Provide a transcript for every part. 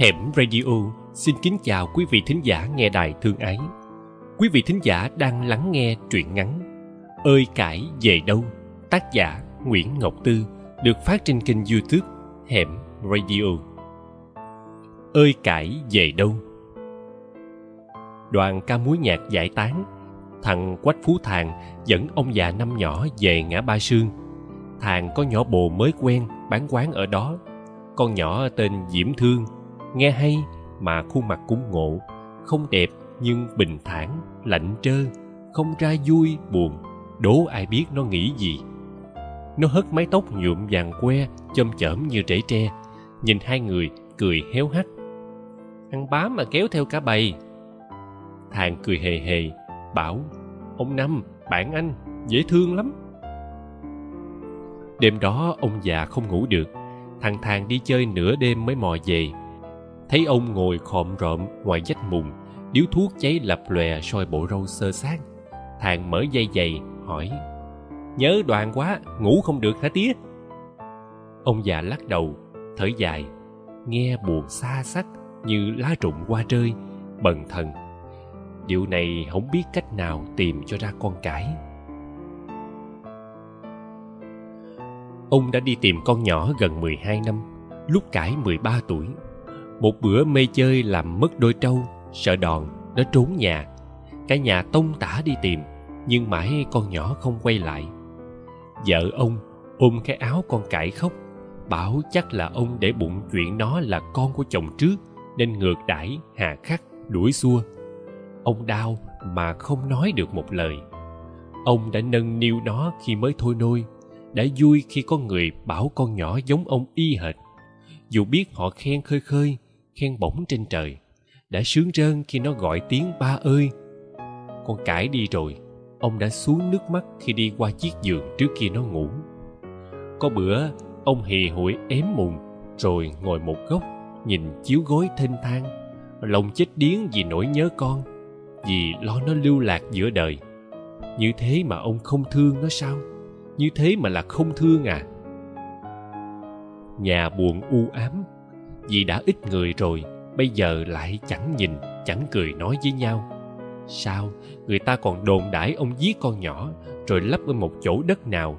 Hẻm Radio xin kính chào quý vị thính giả nghe đài thương ái. Quý vị thính giả đang lắng nghe truyện ngắn Ơi cải về đâu, tác giả Nguyễn Ngọc Tư, được phát trên kênh youtube Hẻm Radio. Ơi cải về đâu Đoàn ca múa nhạc giải tán, Thằng Quách Phú Thàng dẫn ông già năm nhỏ về ngã ba sương. Thàng có nhỏ bồ mới quen, bán quán ở đó. Con nhỏ tên Diễm Thương nghe hay mà khuôn mặt cũng ngộ, không đẹp nhưng bình thản, lạnh trơ, không ra vui, buồn, đố ai biết nó nghĩ gì. Nó hất mái tóc nhuộm vàng que, chôm chởm như rễ tre, nhìn hai người cười héo hắt ăn bám mà kéo theo cả bầy. Thằng cười hề hề, bảo, ông năm, bạn anh, dễ thương lắm. Đêm đó ông già không ngủ được, thằng thàng đi chơi nửa đêm mới mò về thấy ông ngồi khom rộm ngoài vách mùng, điếu thuốc cháy lập lòe soi bộ râu sơ sát thàng mở dây giày, hỏi, nhớ đoàn quá, ngủ không được hả tía? Ông già lắc đầu, thở dài, nghe buồn xa xắc như lá rụng qua rơi bần thần. Điều này không biết cách nào tìm cho ra con cải ông đã đi tìm con nhỏ gần 12 năm, lúc cải 13 tuổi một bữa mê chơi làm mất đôi trâu, sợ đòn, nó trốn nhà. Cả nhà tông tả đi tìm, nhưng mãi con nhỏ không quay lại. Vợ ông ôm cái áo con cãi khóc, bảo chắc là ông để bụng chuyện nó là con của chồng trước, nên ngược đãi, hà khắc, đuổi xua. Ông đau mà không nói được một lời. Ông đã nâng niu nó khi mới thôi nôi, đã vui khi có người bảo con nhỏ giống ông y hệt. Dù biết họ khen khơi khơi khen bổng trên trời. Đã sướng rơn khi nó gọi tiếng ba ơi. Con cải đi rồi, ông đã xuống nước mắt khi đi qua chiếc giường trước kia nó ngủ. Có bữa, ông hì hụi ém mùng, rồi ngồi một góc, nhìn chiếu gối thênh thang. Lòng chết điếng vì nỗi nhớ con, vì lo nó lưu lạc giữa đời. Như thế mà ông không thương nó sao? Như thế mà là không thương à? Nhà buồn u ám vì đã ít người rồi, bây giờ lại chẳng nhìn, chẳng cười nói với nhau. Sao? Người ta còn đồn đãi ông giết con nhỏ, rồi lấp ở một chỗ đất nào.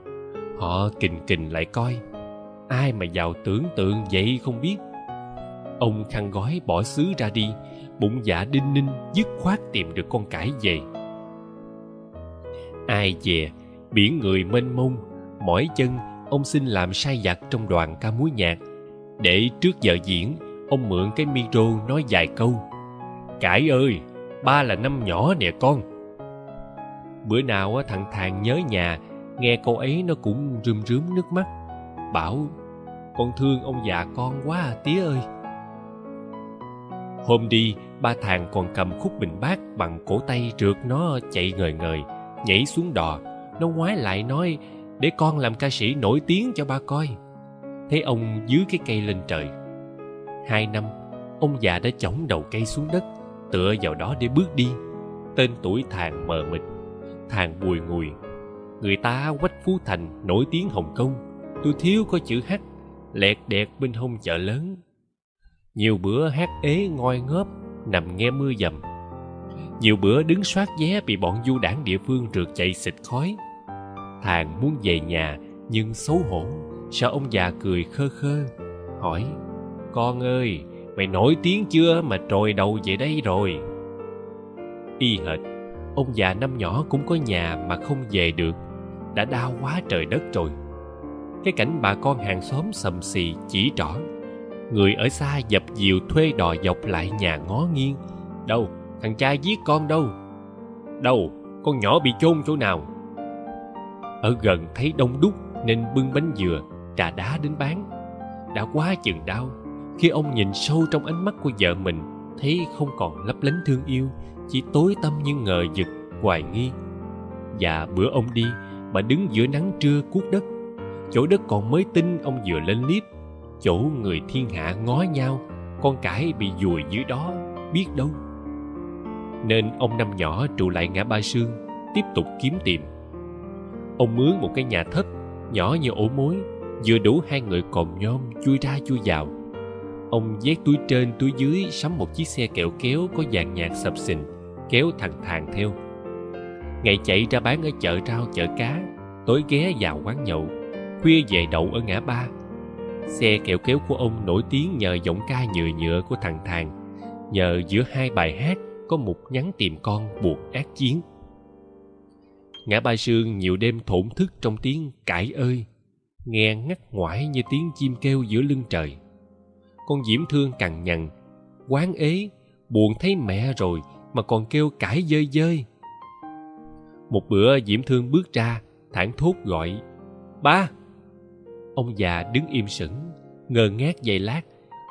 Họ kình kình lại coi. Ai mà giàu tưởng tượng vậy không biết. Ông khăn gói bỏ xứ ra đi, bụng dạ đinh ninh, dứt khoát tìm được con cải về. Ai về? Biển người mênh mông. Mỏi chân, ông xin làm sai vặt trong đoàn ca múa nhạc để trước giờ diễn, ông mượn cái micro nói vài câu. Cải ơi, ba là năm nhỏ nè con. Bữa nào thằng thàng nhớ nhà, nghe câu ấy nó cũng rơm rớm nước mắt. Bảo, con thương ông già con quá à tía ơi. Hôm đi, ba thằng còn cầm khúc bình bát bằng cổ tay trượt nó chạy ngời ngời, nhảy xuống đò. Nó ngoái lại nói, để con làm ca sĩ nổi tiếng cho ba coi thấy ông dưới cái cây lên trời. Hai năm, ông già đã chõng đầu cây xuống đất, tựa vào đó để bước đi. Tên tuổi thàng mờ mịt, thàng bùi ngùi. Người ta quách phú thành nổi tiếng hồng kông. Tôi thiếu có chữ h lẹt đẹt bên hông chợ lớn. Nhiều bữa hát ế ngoi ngớp, nằm nghe mưa dầm. Nhiều bữa đứng soát vé bị bọn du đảng địa phương rượt chạy xịt khói. Thàng muốn về nhà, nhưng xấu hổ sợ ông già cười khơ khơ? Hỏi, con ơi, mày nổi tiếng chưa mà trồi đầu về đây rồi? Y hệt, ông già năm nhỏ cũng có nhà mà không về được, đã đau quá trời đất rồi. Cái cảnh bà con hàng xóm sầm xì chỉ trỏ, người ở xa dập dìu thuê đò dọc lại nhà ngó nghiêng. Đâu, thằng cha giết con đâu? Đâu, con nhỏ bị chôn chỗ nào? Ở gần thấy đông đúc nên bưng bánh dừa trà đá đến bán. Đã quá chừng đau, khi ông nhìn sâu trong ánh mắt của vợ mình, thấy không còn lấp lánh thương yêu, chỉ tối tăm như ngờ vực, hoài nghi. Và bữa ông đi, bà đứng giữa nắng trưa cuốc đất. Chỗ đất còn mới tinh, ông vừa lên liếp chỗ người thiên hạ ngó nhau, con cải bị dùi dưới đó, biết đâu. Nên ông năm nhỏ trụ lại ngã ba sương, tiếp tục kiếm tìm. Ông mướn một cái nhà thấp, nhỏ như ổ mối vừa đủ hai người còm nhom chui ra chui vào. Ông vét túi trên túi dưới sắm một chiếc xe kẹo kéo có dàn nhạc sập sình kéo thằng thàng theo. Ngày chạy ra bán ở chợ rau, chợ cá, tối ghé vào quán nhậu, khuya về đậu ở ngã ba. Xe kẹo kéo của ông nổi tiếng nhờ giọng ca nhựa nhựa của thằng thàng, nhờ giữa hai bài hát có một nhắn tìm con buộc ác chiến. Ngã ba sương nhiều đêm thổn thức trong tiếng cãi ơi nghe ngắt ngoải như tiếng chim kêu giữa lưng trời. Con diễm thương cằn nhằn, quán ế, buồn thấy mẹ rồi mà còn kêu cãi dơi dơi. Một bữa diễm thương bước ra, thảng thốt gọi, ba! Ông già đứng im sững, ngơ ngác giây lát,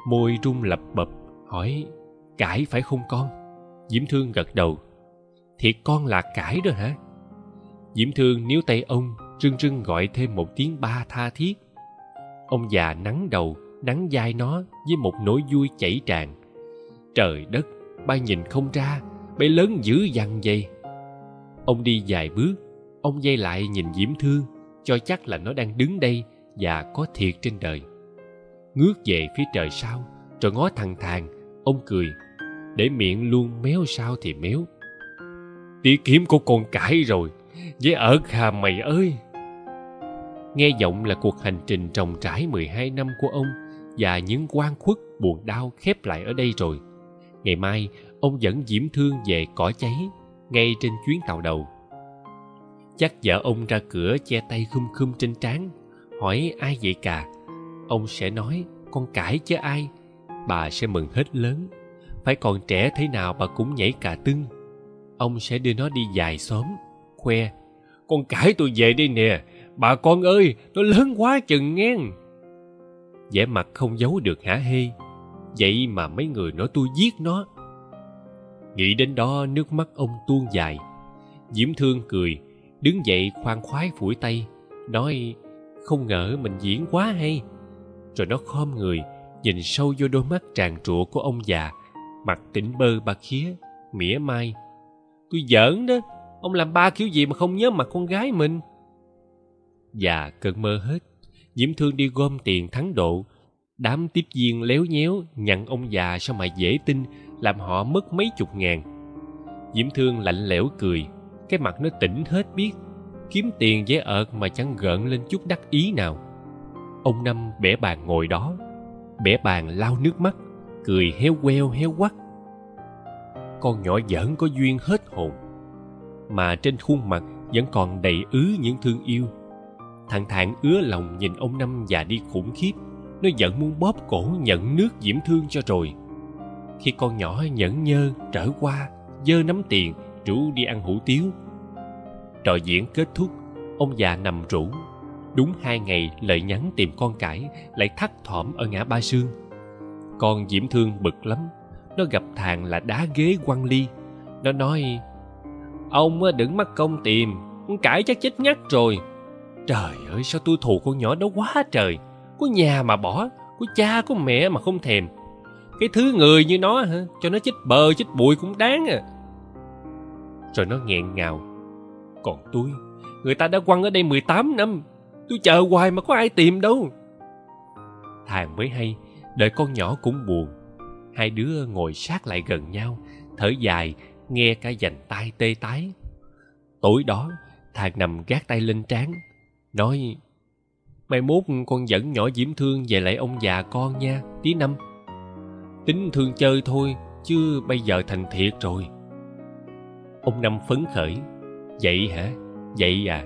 môi run lập bập, hỏi, cãi phải không con? Diễm thương gật đầu, thiệt con là cãi đó hả? Diễm thương níu tay ông rưng rưng gọi thêm một tiếng ba tha thiết. Ông già nắng đầu, nắng vai nó với một nỗi vui chảy tràn. Trời đất, ba nhìn không ra, bé lớn dữ dằn vậy. Ông đi vài bước, ông dây lại nhìn diễm thương, cho chắc là nó đang đứng đây và có thiệt trên đời. Ngước về phía trời sau rồi ngó thằng thàng, ông cười, để miệng luôn méo sao thì méo. Tía kiếm của con cãi rồi, với ở hà mày ơi nghe giọng là cuộc hành trình trồng trải 12 năm của ông và những quan khuất buồn đau khép lại ở đây rồi. Ngày mai, ông dẫn diễm thương về cỏ cháy ngay trên chuyến tàu đầu. Chắc vợ ông ra cửa che tay khum khum trên trán, hỏi ai vậy cả. Ông sẽ nói, con cãi chứ ai, bà sẽ mừng hết lớn. Phải còn trẻ thế nào bà cũng nhảy cả tưng. Ông sẽ đưa nó đi dài xóm, khoe, con cãi tôi về đây nè bà con ơi, nó lớn quá chừng ngang vẻ mặt không giấu được hả hê. Vậy mà mấy người nói tôi giết nó. Nghĩ đến đó, nước mắt ông tuôn dài. Diễm thương cười, đứng dậy khoan khoái phủi tay, nói, không ngờ mình diễn quá hay. Rồi nó khom người, nhìn sâu vô đôi mắt tràn trụa của ông già, mặt tỉnh bơ ba khía, mỉa mai. Tôi giỡn đó, ông làm ba kiểu gì mà không nhớ mặt con gái mình? Và cơn mơ hết. Diễm thương đi gom tiền thắng độ. Đám tiếp viên léo nhéo nhận ông già sao mà dễ tin, làm họ mất mấy chục ngàn. Diễm thương lạnh lẽo cười, cái mặt nó tỉnh hết biết, kiếm tiền dễ ợt mà chẳng gợn lên chút đắc ý nào. Ông năm bẻ bàn ngồi đó, bẻ bàn lau nước mắt, cười heo queo heo quắt. Con nhỏ giỡn có duyên hết hồn, mà trên khuôn mặt vẫn còn đầy ứ những thương yêu thằng thản ứa lòng nhìn ông năm già đi khủng khiếp. Nó giận muốn bóp cổ nhận nước diễm thương cho rồi. Khi con nhỏ nhẫn nhơ trở qua, dơ nắm tiền, rủ đi ăn hủ tiếu. Trò diễn kết thúc, ông già nằm rủ. Đúng hai ngày, lợi nhắn tìm con cải, lại thắt thỏm ở ngã ba sương. Con diễm thương bực lắm. Nó gặp thằng là đá ghế quăng ly. Nó nói, ông đừng mắc công tìm. Con cải chắc chết ngắt rồi trời ơi, sao tôi thù con nhỏ đó quá trời. Có nhà mà bỏ, có cha, có mẹ mà không thèm. Cái thứ người như nó hả? Cho nó chết bờ chết bụi cũng đáng à. Rồi nó nghẹn ngào. Còn tôi, người ta đã quăng ở đây 18 năm. Tôi chờ hoài mà có ai tìm đâu. Thằng mới hay, đợi con nhỏ cũng buồn. Hai đứa ngồi sát lại gần nhau, thở dài, nghe cả dành tay tê tái. Tối đó thằng nằm gác tay lên trán nói, mai mốt con dẫn nhỏ diễm thương về lại ông già con nha, tí năm. Tính thương chơi thôi, chứ bây giờ thành thiệt rồi. Ông năm phấn khởi, vậy hả? Vậy à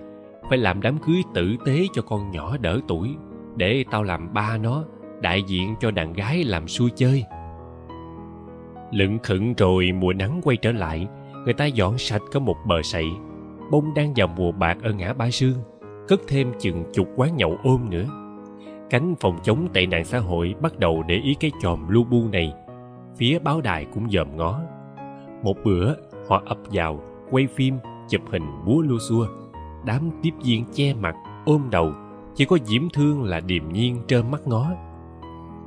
phải làm đám cưới tử tế cho con nhỏ đỡ tuổi, để tao làm ba nó, đại diện cho đàn gái làm xui chơi. Lững khựng rồi mùa nắng quay trở lại, người ta dọn sạch có một bờ sậy, bông đang vào mùa bạc ở ngã ba sương cất thêm chừng chục quán nhậu ôm nữa. Cánh phòng chống tệ nạn xã hội bắt đầu để ý cái chòm lu bu này. Phía báo đài cũng dòm ngó. Một bữa, họ ập vào, quay phim, chụp hình búa lu xua. Đám tiếp viên che mặt, ôm đầu. Chỉ có diễm thương là điềm nhiên trơ mắt ngó.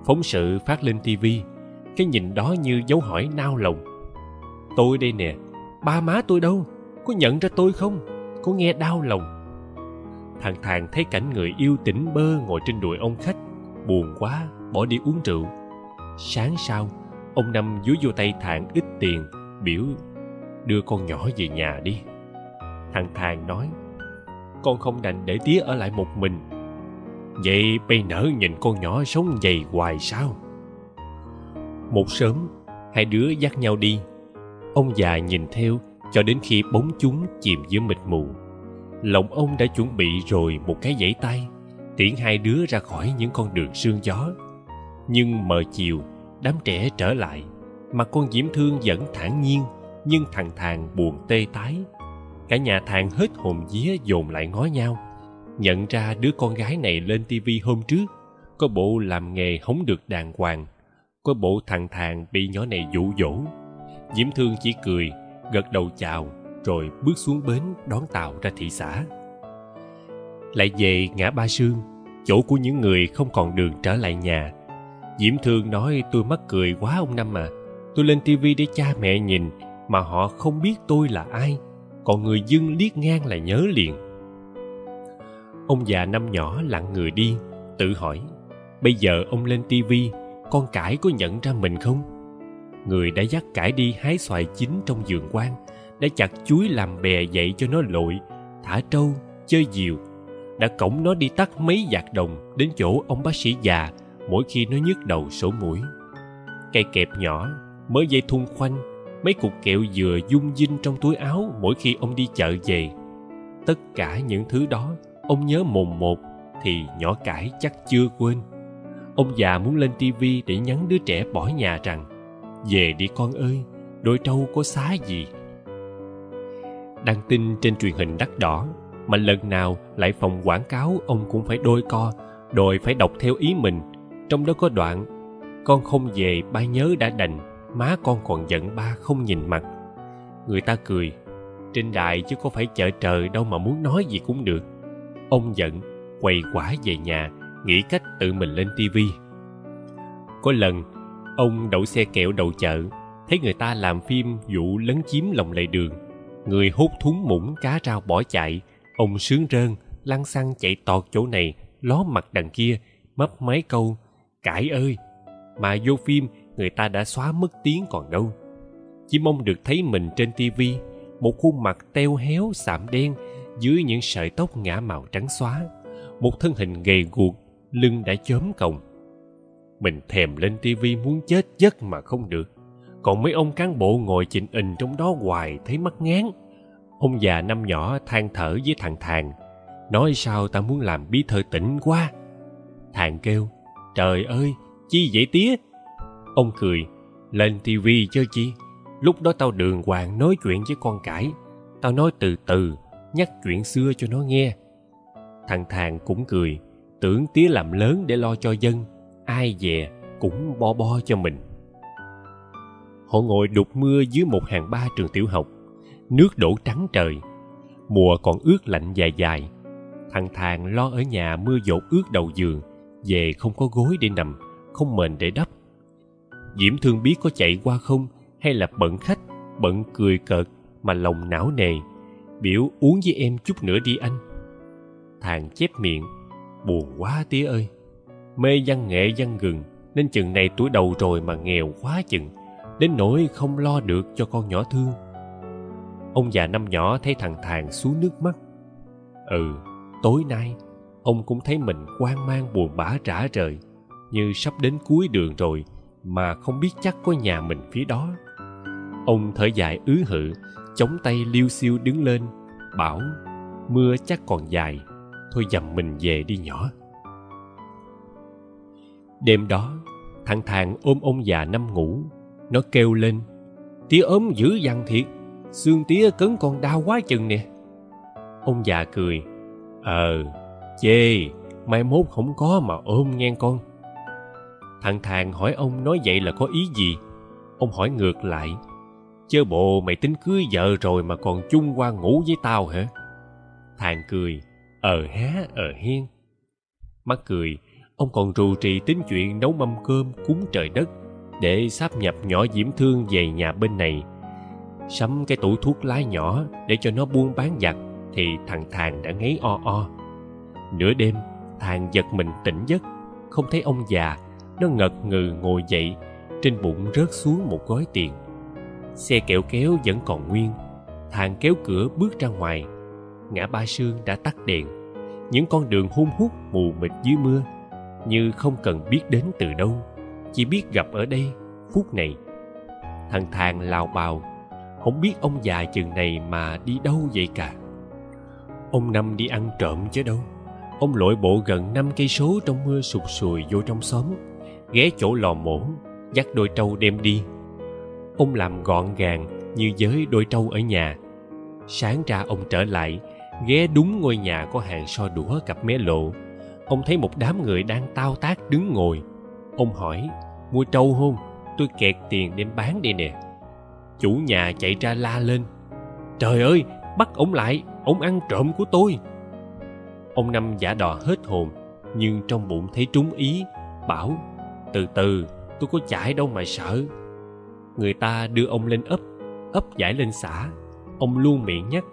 Phóng sự phát lên tivi cái nhìn đó như dấu hỏi nao lòng. Tôi đây nè, ba má tôi đâu? Có nhận ra tôi không? Có nghe đau lòng? Thằng thàng thấy cảnh người yêu tỉnh bơ ngồi trên đùi ông khách, buồn quá, bỏ đi uống rượu. Sáng sau, ông năm dúi vô tay thạng ít tiền, biểu, đưa con nhỏ về nhà đi. Thằng thàng nói, con không đành để tía ở lại một mình. Vậy bây nở nhìn con nhỏ sống dày hoài sao? Một sớm, hai đứa dắt nhau đi. Ông già nhìn theo cho đến khi bóng chúng chìm giữa mịt mù lòng ông đã chuẩn bị rồi một cái dãy tay, tiễn hai đứa ra khỏi những con đường sương gió. Nhưng mờ chiều, đám trẻ trở lại, mà con diễm thương vẫn thản nhiên nhưng thằng thàng buồn tê tái. Cả nhà thàng hết hồn vía dồn lại ngó nhau, nhận ra đứa con gái này lên tivi hôm trước, có bộ làm nghề hống được đàng hoàng, có bộ thằng thàng bị nhỏ này dụ dỗ. Diễm thương chỉ cười, gật đầu chào rồi bước xuống bến đón tàu ra thị xã. Lại về ngã ba sương, chỗ của những người không còn đường trở lại nhà. Diễm thương nói, tôi mắc cười quá ông năm à. Tôi lên tivi để cha mẹ nhìn, mà họ không biết tôi là ai. Còn người dưng liếc ngang là nhớ liền. Ông già năm nhỏ lặng người đi, tự hỏi, bây giờ ông lên tivi con cải có nhận ra mình không? Người đã dắt cải đi hái xoài chín trong vườn quan đã chặt chuối làm bè dậy cho nó lội, thả trâu, chơi diều. Đã cổng nó đi tắt mấy giạt đồng đến chỗ ông bác sĩ già mỗi khi nó nhức đầu sổ mũi. Cây kẹp nhỏ mới dây thun khoanh, mấy cục kẹo dừa dung dinh trong túi áo mỗi khi ông đi chợ về. Tất cả những thứ đó ông nhớ mồn một thì nhỏ cải chắc chưa quên. Ông già muốn lên tivi để nhắn đứa trẻ bỏ nhà rằng, về đi con ơi, đôi trâu có xá gì? Đăng tin trên truyền hình đắt đỏ, mà lần nào lại phòng quảng cáo, ông cũng phải đôi co, đòi phải đọc theo ý mình. Trong đó có đoạn, con không về ba nhớ đã đành, má con còn giận ba không nhìn mặt. Người ta cười, trên đài chứ có phải chợ trời đâu mà muốn nói gì cũng được. Ông giận, quầy quả về nhà, nghĩ cách tự mình lên tivi có lần, ông đậu xe kẹo đầu chợ, thấy người ta làm phim vụ lấn chiếm lòng lề đường người hút thúng mũng cá rau bỏ chạy, ông sướng rơn lăn xăng chạy tọt chỗ này, ló mặt đằng kia, mấp máy câu cãi ơi! Mà vô phim, người ta đã xóa mất tiếng còn đâu. Chỉ mong được thấy mình trên tivi một khuôn mặt teo héo, sạm đen, dưới những sợi tóc ngã màu trắng xóa. Một thân hình gầy guộc, lưng đã chớm còng. Mình thèm lên tivi muốn chết giấc mà không được còn mấy ông cán bộ ngồi chỉnh ình trong đó hoài thấy mắt ngán. Ông già năm nhỏ than thở với thằng thàng, nói sao ta muốn làm bí thư tỉnh quá? Thằng kêu, trời ơi, chi vậy tía? Ông cười, lên tivi chơi chi, lúc đó tao đường hoàng nói chuyện với con cải, tao nói từ từ, nhắc chuyện xưa cho nó nghe. Thằng thàng cũng cười, tưởng tía làm lớn để lo cho dân, ai về cũng bo bo cho mình họ ngồi đục mưa dưới một hàng ba trường tiểu học. Nước đổ trắng trời. Mùa còn ướt lạnh dài dài. Thằng thàng lo ở nhà mưa dột ướt đầu giường, về không có gối để nằm, không mền để đắp. Diễm thương biết có chạy qua không, hay là bận khách, bận cười cợt mà lòng não nề. Biểu uống với em chút nữa đi anh. Thằng chép miệng, buồn quá tía ơi. Mê văn nghệ văn gừng, nên chừng này tuổi đầu rồi mà nghèo quá chừng đến nỗi không lo được cho con nhỏ thương ông già năm nhỏ thấy thằng thàng xuống nước mắt. Ừ tối nay, ông cũng thấy mình quan mang buồn bã rã rời, như sắp đến cuối đường rồi mà không biết chắc có nhà mình phía đó. Ông thở dài ứ hự, chống tay liêu xiêu đứng lên, bảo, mưa chắc còn dài, thôi dầm mình về đi nhỏ. Đêm đó, thằng thàng ôm ông già năm ngủ nó kêu lên, tía ốm dữ dằn thiệt, xương tía cấn còn đau quá chừng nè. Ông già cười ờ chê, mai mốt không có mà ôm nghe con. Thằng thàng hỏi ông nói vậy là có ý gì? Ông hỏi ngược lại, chớ bộ mày tính cưới vợ rồi mà còn chung qua ngủ với tao hả? Thằng cười ờ há ờ hiên mắt cười, ông còn rù trì tính chuyện nấu mâm cơm cúng trời đất để sáp nhập nhỏ diễm thương về nhà bên này. Sắm cái tủ thuốc lá nhỏ để cho nó buôn bán giặt thì thằng thàng đã ngáy o o. Nửa đêm thàng giật mình tỉnh giấc. Không thấy ông già, nó ngật ngừ ngồi dậy, trên bụng rớt xuống một gói tiền. Xe kẹo kéo vẫn còn nguyên. Thàng kéo cửa bước ra ngoài. Ngã ba sương đã tắt đèn. Những con đường hun hút mù mịt dưới mưa, như không cần biết đến từ đâu chỉ biết gặp ở đây, phút này. Thằng thàng lào bào, không biết ông già chừng này mà đi đâu vậy cả. Ông năm đi ăn trộm chứ đâu. Ông lội bộ gần năm cây số trong mưa sụt sùi vô trong xóm, ghé chỗ lò mổ, dắt đôi trâu đem đi. Ông làm gọn gàng như với đôi trâu ở nhà. Sáng ra ông trở lại, ghé đúng ngôi nhà có hàng so đũa cặp mé lộ. Ông thấy một đám người đang tao tác đứng ngồi. Ông hỏi mua trâu hôn, tôi kẹt tiền đem bán đi nè. Chủ nhà chạy ra la lên. Trời ơi, bắt ổng lại ổng ăn trộm của tôi. Ông năm giả đò hết hồn, nhưng trong bụng thấy trúng ý, bảo, từ từ, tôi có chạy đâu mà sợ. Người ta đưa ông lên ấp ấp giải lên xã. Ông luôn miệng nhắc,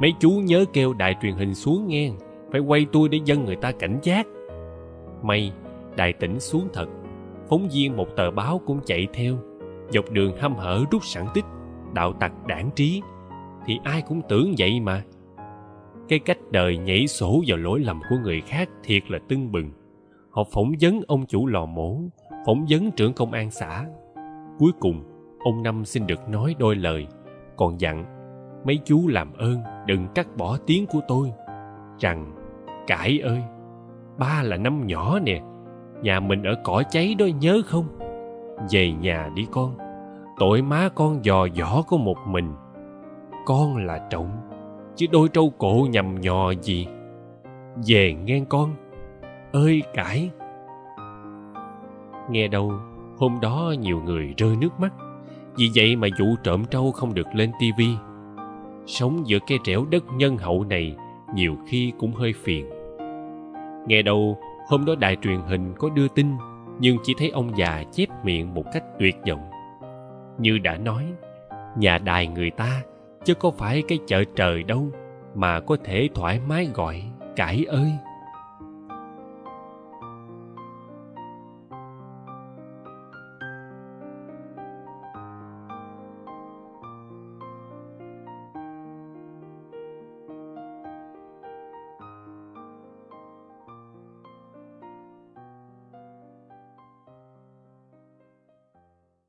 mấy chú nhớ kêu đài truyền hình xuống nghe, phải quay tôi để dân người ta cảnh giác. May, đài tỉnh xuống thật phóng viên một tờ báo cũng chạy theo. Dọc đường hăm hở rút sẵn tích, đạo tặc đảng trí. Thì ai cũng tưởng vậy mà. Cái cách đời nhảy sổ vào lỗi lầm của người khác thiệt là tưng bừng. Họ phỏng vấn ông chủ lò mổ, phỏng vấn trưởng công an xã. Cuối cùng, ông năm xin được nói đôi lời, còn dặn, mấy chú làm ơn, đừng cắt bỏ tiếng của tôi. Rằng, cải ơi, ba là năm nhỏ nè nhà mình ở cỏ cháy đó, nhớ không? Về nhà đi con. Tội má con dò dỏ có một mình. Con là trọng chứ đôi trâu cổ nhầm nhò gì? Về nghe con. Ơi cãi. nghe đâu, hôm đó nhiều người rơi nước mắt. Vì vậy mà vụ trộm trâu không được lên tivi sống giữa cái trẻo đất nhân hậu này, nhiều khi cũng hơi phiền. Nghe đâu hôm đó đài truyền hình có đưa tin, nhưng chỉ thấy ông già chép miệng một cách tuyệt vọng. Như đã nói, nhà đài người ta chứ có phải cái chợ trời đâu mà có thể thoải mái gọi, cải ơi.